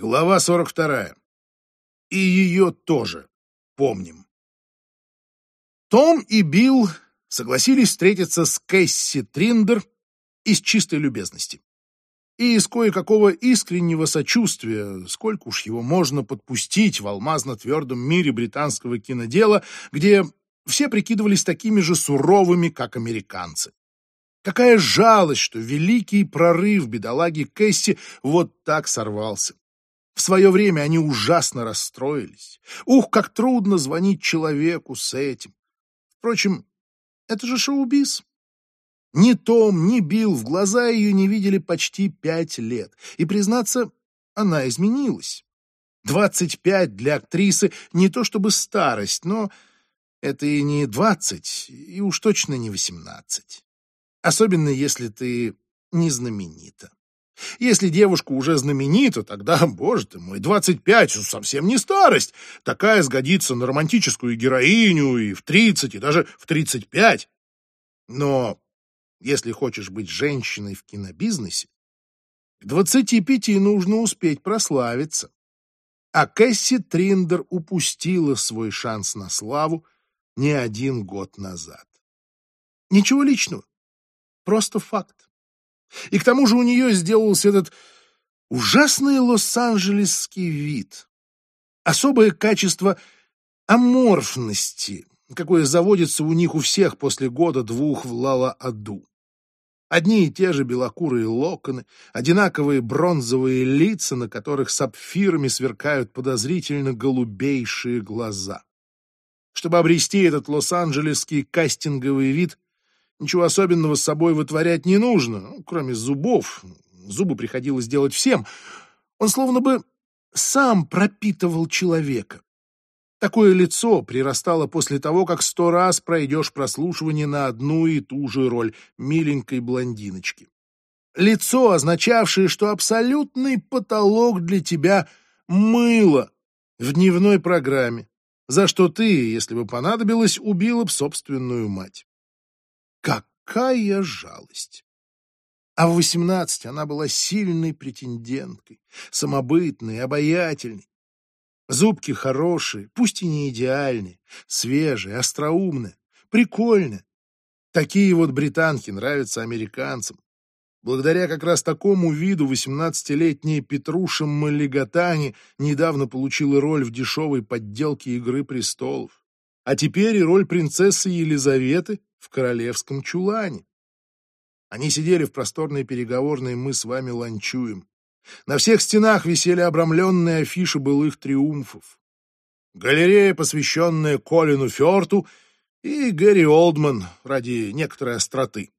Глава 42. И ее тоже помним. Том и Билл согласились встретиться с Кэсси Триндер из чистой любезности. И из кое-какого искреннего сочувствия, сколько уж его можно подпустить в алмазно-твердом мире британского кинодела, где все прикидывались такими же суровыми, как американцы. Какая жалость, что великий прорыв бедолаги Кэсси вот так сорвался. В свое время они ужасно расстроились. Ух, как трудно звонить человеку с этим. Впрочем, это же шоу-биз. Ни Том, ни Билл в глаза ее не видели почти пять лет. И, признаться, она изменилась. Двадцать пять для актрисы не то чтобы старость, но это и не двадцать, и уж точно не восемнадцать. Особенно, если ты не знаменита. Если девушка уже знаменита, тогда, боже ты мой, 25 — совсем не старость. Такая сгодится на романтическую героиню и в 30, и даже в 35. Но если хочешь быть женщиной в кинобизнесе, к 25 нужно успеть прославиться. А Кэсси Триндер упустила свой шанс на славу не один год назад. Ничего личного, просто факт. И к тому же у нее сделался этот ужасный лос-анджелесский вид. Особое качество аморфности, какое заводится у них у всех после года-двух в Лала-Аду. Одни и те же белокурые локоны, одинаковые бронзовые лица, на которых сапфирами сверкают подозрительно голубейшие глаза. Чтобы обрести этот лос-анджелесский кастинговый вид, Ничего особенного с собой вытворять не нужно, ну, кроме зубов. Зубы приходилось делать всем. Он словно бы сам пропитывал человека. Такое лицо прирастало после того, как сто раз пройдешь прослушивание на одну и ту же роль миленькой блондиночки. Лицо, означавшее, что абсолютный потолок для тебя — мыло в дневной программе, за что ты, если бы понадобилось, убила б собственную мать. Какая жалость! А в восемнадцать она была сильной претенденткой, самобытной, обаятельной. Зубки хорошие, пусть и не идеальные, свежие, остроумные, прикольные. Такие вот британки нравятся американцам. Благодаря как раз такому виду восемнадцатилетняя Петруша Маллигатани недавно получила роль в дешевой подделке «Игры престолов». А теперь и роль принцессы Елизаветы в королевском чулане. Они сидели в просторной переговорной «Мы с вами ланчуем». На всех стенах висели обрамленные афиши былых триумфов. Галерея, посвященная Колину Фёрту и Гэри Олдман ради некоторой остроты.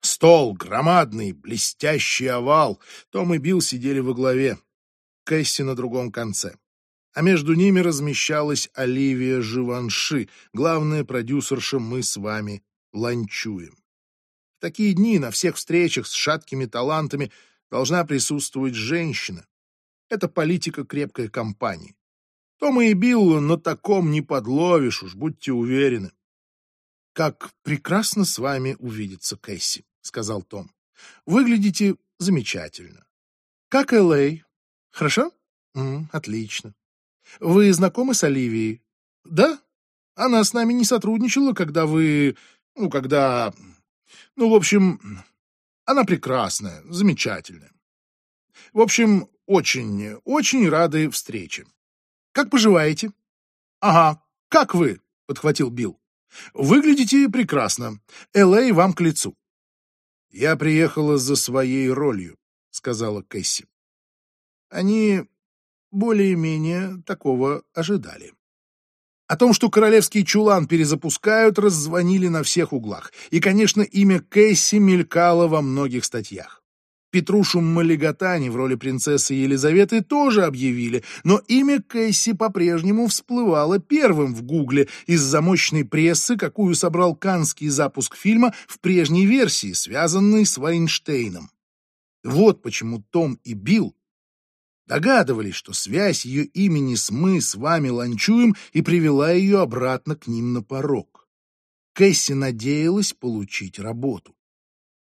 Стол, громадный, блестящий овал. Том и Билл сидели во главе. Кэсси на другом конце а между ними размещалась Оливия Живанши, главная продюсерша «Мы с вами ланчуем». В такие дни на всех встречах с шаткими талантами должна присутствовать женщина. Это политика крепкой компании. Тома и Билла на таком не подловишь, уж будьте уверены. «Как прекрасно с вами увидеться, Кэсси», — сказал Том. «Выглядите замечательно. Как Л.А.? Хорошо? М -м, отлично. Вы знакомы с Оливией? Да? Она с нами не сотрудничала, когда вы... Ну, когда... Ну, в общем, она прекрасная, замечательная. В общем, очень, очень рады встрече. Как поживаете? Ага, как вы? Подхватил Билл. Выглядите прекрасно. Л.А. вам к лицу. Я приехала за своей ролью, сказала Кэсси. Они более-менее такого ожидали. О том, что королевский чулан перезапускают, раззвонили на всех углах. И, конечно, имя Кэсси мелькало во многих статьях. Петрушу Малигатани в роли принцессы Елизаветы тоже объявили, но имя Кэсси по-прежнему всплывало первым в Гугле из-за мощной прессы, какую собрал канский запуск фильма в прежней версии, связанной с Вайнштейном. Вот почему Том и Билл Догадывались, что связь ее имени с «мы» с вами ланчуем и привела ее обратно к ним на порог. Кэсси надеялась получить работу.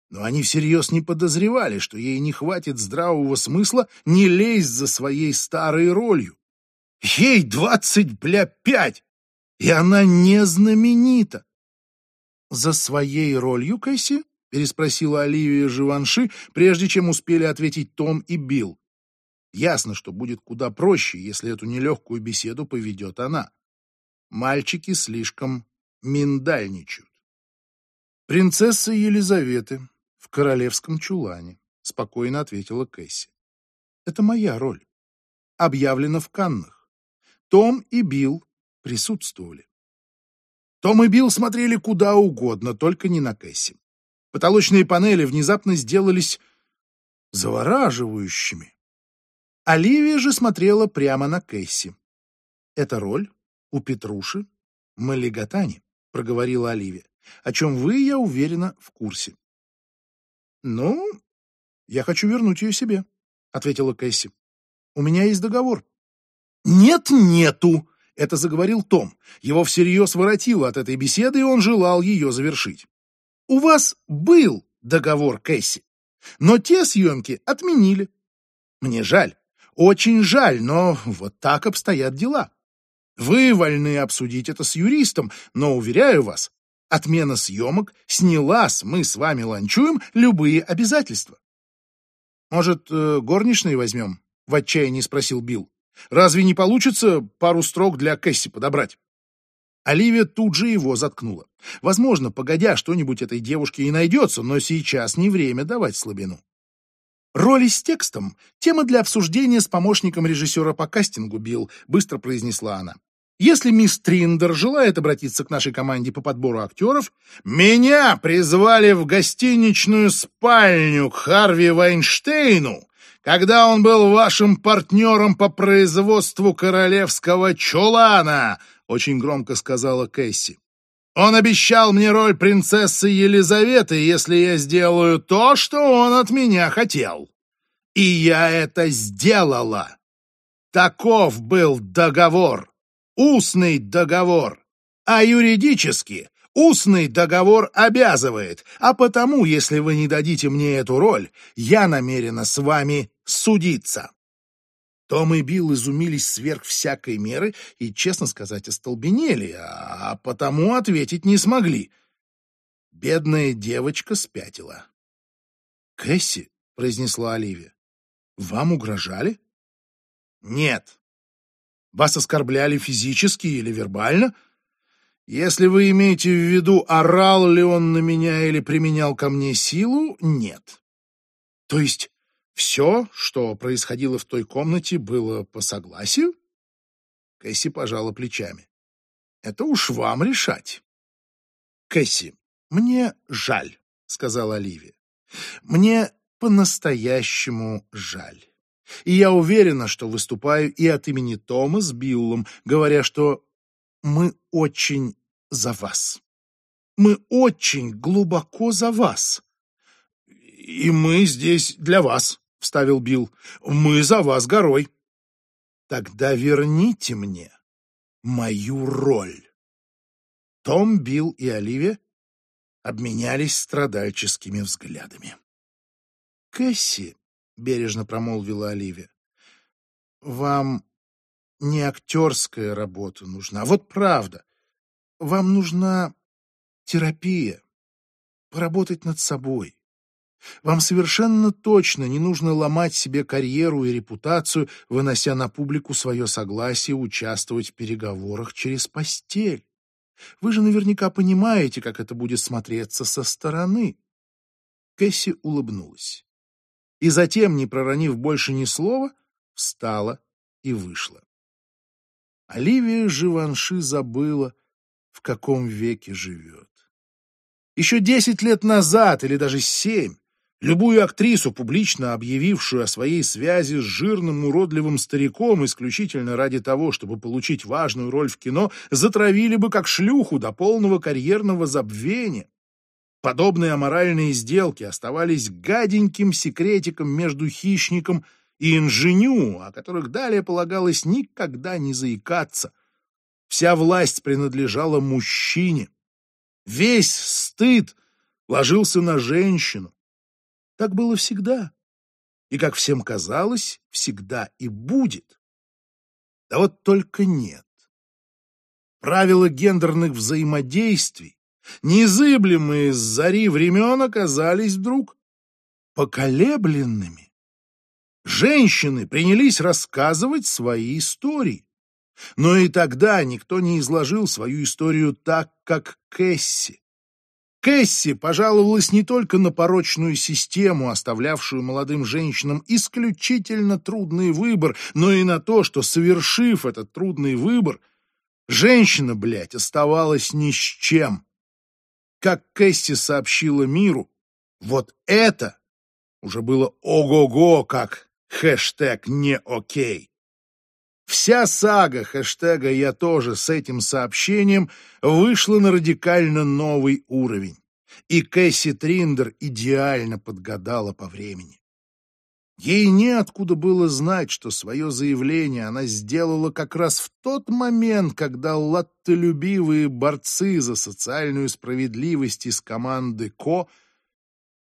но они всерьез не подозревали, что ей не хватит здравого смысла не лезть за своей старой ролью. Ей двадцать, бля, пять, и она не знаменита. «За своей ролью, Кэсси?» — переспросила Оливия Живанши, прежде чем успели ответить Том и Билл. Ясно, что будет куда проще, если эту нелегкую беседу поведет она. Мальчики слишком миндальничают. «Принцесса Елизаветы в королевском чулане», — спокойно ответила Кэсси. «Это моя роль. Объявлено в Каннах. Том и Билл присутствовали. Том и Билл смотрели куда угодно, только не на Кэсси. Потолочные панели внезапно сделались завораживающими. Оливия же смотрела прямо на Кэсси. «Это роль у Петруши Малигатани», — проговорила Оливия, «о чем вы, я уверена, в курсе». «Ну, я хочу вернуть ее себе», — ответила Кэсси. «У меня есть договор». «Нет, нету», это заговорил Том. Его всерьез воротило от этой беседы, и он желал ее завершить. «У вас был договор, Кэсси, но те съемки отменили. Мне жаль, очень жаль, но вот так обстоят дела. Вы вольны обсудить это с юристом, но, уверяю вас, отмена съемок сняла с «мы с вами ланчуем» любые обязательства. «Может, э, горничные возьмем?» — в отчаянии спросил Билл. Разве не получится пару строк для Кэсси подобрать? Оливия тут же его заткнула. Возможно, погодя, что-нибудь этой девушке и найдется, но сейчас не время давать слабину. «Роли с текстом — тема для обсуждения с помощником режиссера по кастингу, Билл», — быстро произнесла она. «Если мисс Триндер желает обратиться к нашей команде по подбору актеров...» «Меня призвали в гостиничную спальню к Харви Вайнштейну когда он был вашим партнером по производству королевского чулана», — очень громко сказала Кэсси. «Он обещал мне роль принцессы Елизаветы, если я сделаю то, что он от меня хотел. И я это сделала. Таков был договор, устный договор. А юридически Устный договор обязывает, а потому, если вы не дадите мне эту роль, я намерена с вами судиться. Том и Билл изумились сверх всякой меры и, честно сказать, остолбенели, а потому ответить не смогли. Бедная девочка спятила. «Кэсси», — произнесла Оливия, — «вам угрожали?» «Нет». «Вас оскорбляли физически или вербально?» Если вы имеете в виду, орал ли он на меня или применял ко мне силу, нет. То есть все, что происходило в той комнате, было по согласию? Кэсси пожала плечами. Это уж вам решать. Кэсси, мне жаль, сказала Оливия. Мне по-настоящему жаль. И я уверена, что выступаю и от имени Тома с Биллом, говоря, что мы очень за вас. Мы очень глубоко за вас. И мы здесь для вас, вставил Билл. Мы за вас горой. Тогда верните мне мою роль. Том, Билл и Оливия обменялись страдальческими взглядами. «Кэсси», — бережно промолвила Оливия, — «вам не актерская работа нужна. Вот правда. Вам нужна терапия. Поработать над собой. Вам совершенно точно не нужно ломать себе карьеру и репутацию, вынося на публику свое согласие участвовать в переговорах через постель. Вы же наверняка понимаете, как это будет смотреться со стороны. Кэсси улыбнулась. И затем, не проронив больше ни слова, встала и вышла. Оливия Живанши забыла, в каком веке живет. Еще десять лет назад, или даже семь, любую актрису, публично объявившую о своей связи с жирным уродливым стариком исключительно ради того, чтобы получить важную роль в кино, затравили бы как шлюху до полного карьерного забвения. Подобные аморальные сделки оставались гаденьким секретиком между хищником и инженю, о которых далее полагалось никогда не заикаться. Вся власть принадлежала мужчине. Весь стыд ложился на женщину. Так было всегда. И, как всем казалось, всегда и будет. Да вот только нет. Правила гендерных взаимодействий, незыблемые с зари времен, оказались вдруг поколебленными. Женщины принялись рассказывать свои истории. Но и тогда никто не изложил свою историю так, как Кэсси. Кэсси пожаловалась не только на порочную систему, оставлявшую молодым женщинам исключительно трудный выбор, но и на то, что, совершив этот трудный выбор, женщина, блядь, оставалась ни с чем. Как Кэсси сообщила миру, вот это уже было ого-го, как хэштег «не окей». Вся сага хэштега «Я тоже» с этим сообщением вышла на радикально новый уровень. И Кэсси Триндер идеально подгадала по времени. Ей неоткуда было знать, что свое заявление она сделала как раз в тот момент, когда латтолюбивые борцы за социальную справедливость из команды КО –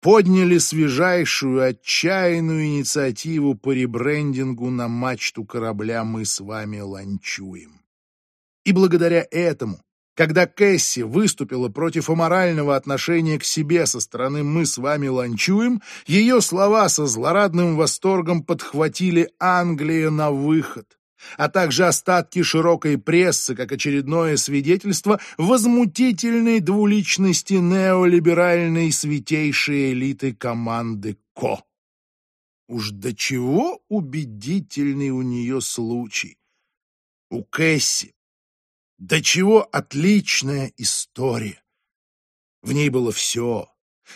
подняли свежайшую отчаянную инициативу по ребрендингу на мачту корабля «Мы с вами ланчуем». И благодаря этому, когда Кэсси выступила против аморального отношения к себе со стороны «Мы с вами ланчуем», ее слова со злорадным восторгом подхватили Англия на выход а также остатки широкой прессы как очередное свидетельство возмутительной двуличности неолиберальной святейшей элиты команды КО. Уж до чего убедительный у нее случай. У Кэсси. До чего отличная история. В ней было все.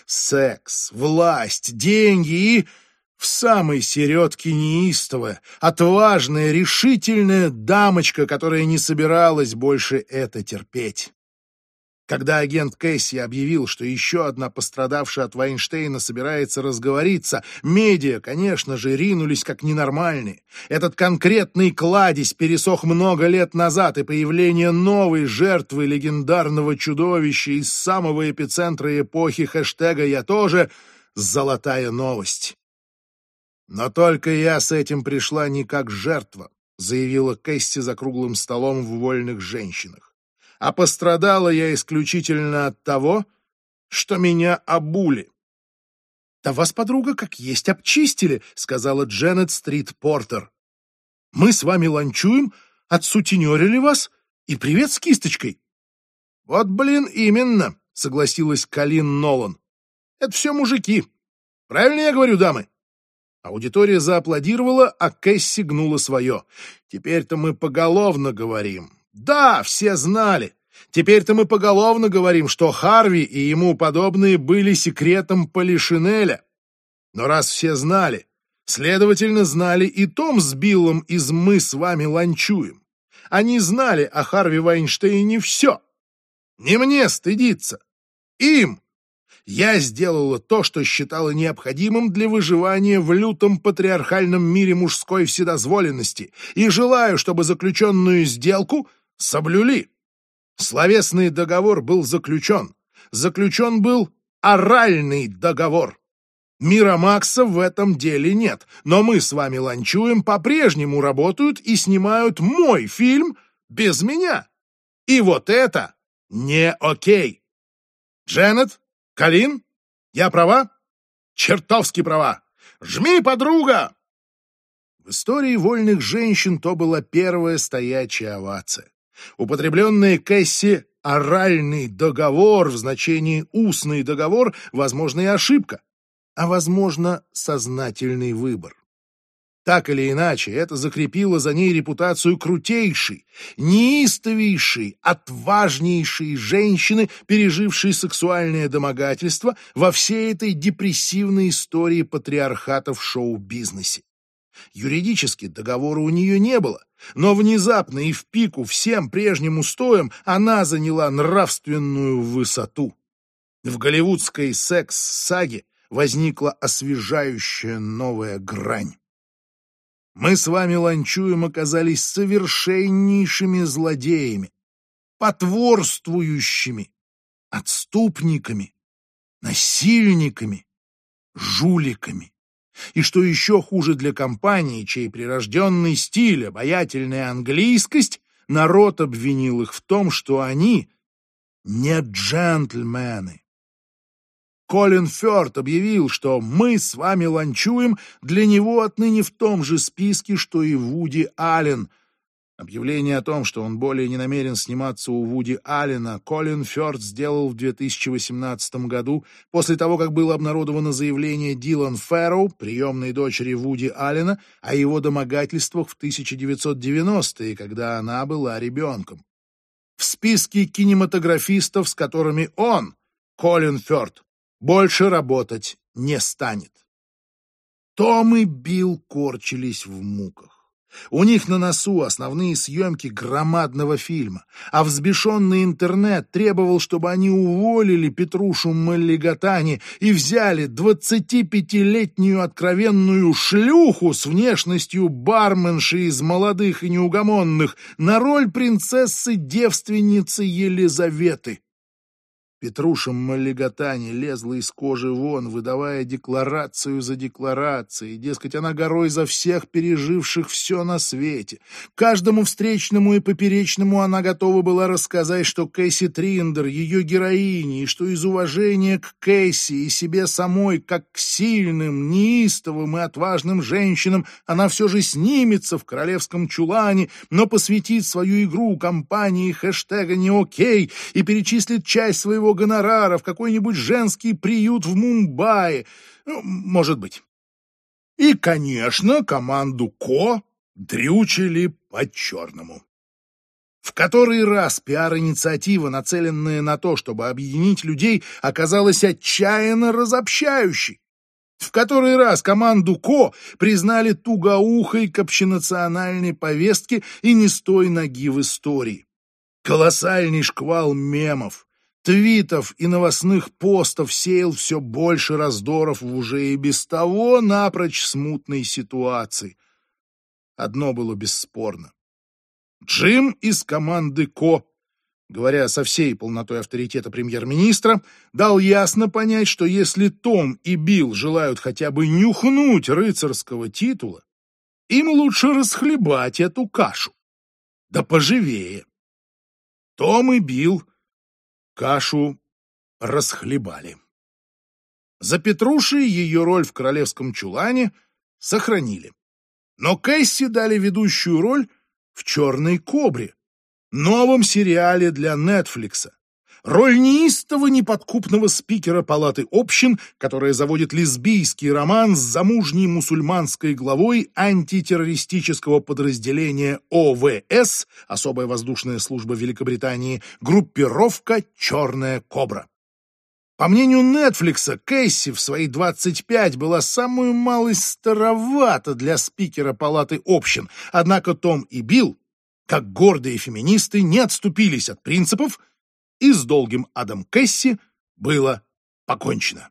Секс, власть, деньги и в самой середке неистовая, отважная, решительная дамочка, которая не собиралась больше это терпеть. Когда агент Кэсси объявил, что еще одна пострадавшая от Вайнштейна собирается разговориться, медиа, конечно же, ринулись как ненормальные. Этот конкретный кладезь пересох много лет назад, и появление новой жертвы легендарного чудовища из самого эпицентра эпохи хэштега «Я тоже» — золотая новость. Но только я с этим пришла не как жертва, заявила Кэсси за круглым столом в вольных женщинах. А пострадала я исключительно от того, что меня обули. «Да вас, подруга, как есть обчистили», — сказала Дженнет Стрит Портер. «Мы с вами ланчуем, отсутенерили вас, и привет с кисточкой». «Вот, блин, именно», — согласилась Калин Нолан. «Это все мужики. Правильно я говорю, дамы?» Аудитория зааплодировала, а Кэсси гнула свое. «Теперь-то мы поголовно говорим». «Да, все знали. Теперь-то мы поголовно говорим, что Харви и ему подобные были секретом Полишинеля. Но раз все знали, следовательно, знали и Том с Биллом из «Мы с вами ланчуем». Они знали о Харви Вайнштейне все. Не мне стыдиться. Им, я сделала то, что считала необходимым для выживания в лютом патриархальном мире мужской вседозволенности, и желаю, чтобы заключенную сделку соблюли. Словесный договор был заключен. Заключен был оральный договор. Мира Макса в этом деле нет, но мы с вами ланчуем, по-прежнему работают и снимают мой фильм без меня. И вот это не окей. Дженнет, Калин, я права? Чертовски права! Жми, подруга!» В истории вольных женщин то была первая стоячая овация. Употребленная Кэсси оральный договор в значении устный договор, возможно, и ошибка, а, возможно, сознательный выбор. Так или иначе, это закрепило за ней репутацию крутейшей, неистовейшей, отважнейшей женщины, пережившей сексуальное домогательство во всей этой депрессивной истории патриархата в шоу-бизнесе. Юридически договора у нее не было, но внезапно и в пику всем прежним устоям она заняла нравственную высоту. В голливудской секс-саге возникла освежающая новая грань. Мы с вами ланчуем оказались совершеннейшими злодеями, потворствующими, отступниками, насильниками, жуликами. И что еще хуже для компании, чей прирожденный стиль, обаятельная английскость, народ обвинил их в том, что они не джентльмены. Колин Фёрд объявил, что мы с вами ланчуем для него отныне в том же списке, что и Вуди Аллен — Объявление о том, что он более не намерен сниматься у Вуди Аллена, Колин Фёрд сделал в 2018 году, после того, как было обнародовано заявление Дилан Фэрроу, приемной дочери Вуди Аллена, о его домогательствах в 1990-е, когда она была ребенком. В списке кинематографистов, с которыми он, Колин Фёрд, больше работать не станет. Том и Билл корчились в муках. У них на носу основные съемки громадного фильма, а взбешенный интернет требовал, чтобы они уволили Петрушу Маллигатани и взяли 25-летнюю откровенную шлюху с внешностью барменши из молодых и неугомонных на роль принцессы-девственницы Елизаветы. Петруша Маллигатани лезла из кожи вон, выдавая декларацию за декларацией. Дескать, она горой за всех переживших все на свете. Каждому встречному и поперечному она готова была рассказать, что Кэсси Триндер — ее героиня, и что из уважения к Кэсси и себе самой, как к сильным, неистовым и отважным женщинам, она все же снимется в королевском чулане, но посвятит свою игру компании хэштега «Не окей» и перечислит часть своего гонорара в какой-нибудь женский приют в Мумбаи. Ну, может быть. И, конечно, команду Ко дрючили по-черному. В который раз пиар-инициатива, нацеленная на то, чтобы объединить людей, оказалась отчаянно разобщающей. В который раз команду Ко признали тугоухой к общенациональной повестке и не с той ноги в истории. Колоссальный шквал мемов, твитов и новостных постов сеял все больше раздоров в уже и без того напрочь смутной ситуации. Одно было бесспорно. Джим из команды Ко, говоря со всей полнотой авторитета премьер-министра, дал ясно понять, что если Том и Билл желают хотя бы нюхнуть рыцарского титула, им лучше расхлебать эту кашу. Да поживее. Том и Билл Кашу расхлебали. За Петрушей ее роль в королевском чулане сохранили. Но Кэсси дали ведущую роль в «Черной кобре», новом сериале для Нетфликса, Роль неистого неподкупного спикера палаты общин, которая заводит лесбийский роман с замужней мусульманской главой антитеррористического подразделения ОВС, особая воздушная служба Великобритании, группировка «Черная кобра». По мнению Нетфликса, Кейси в свои 25 была самую малость старовата для спикера палаты общин, однако Том и Билл, как гордые феминисты, не отступились от принципов, и с долгим адом Кэсси было покончено.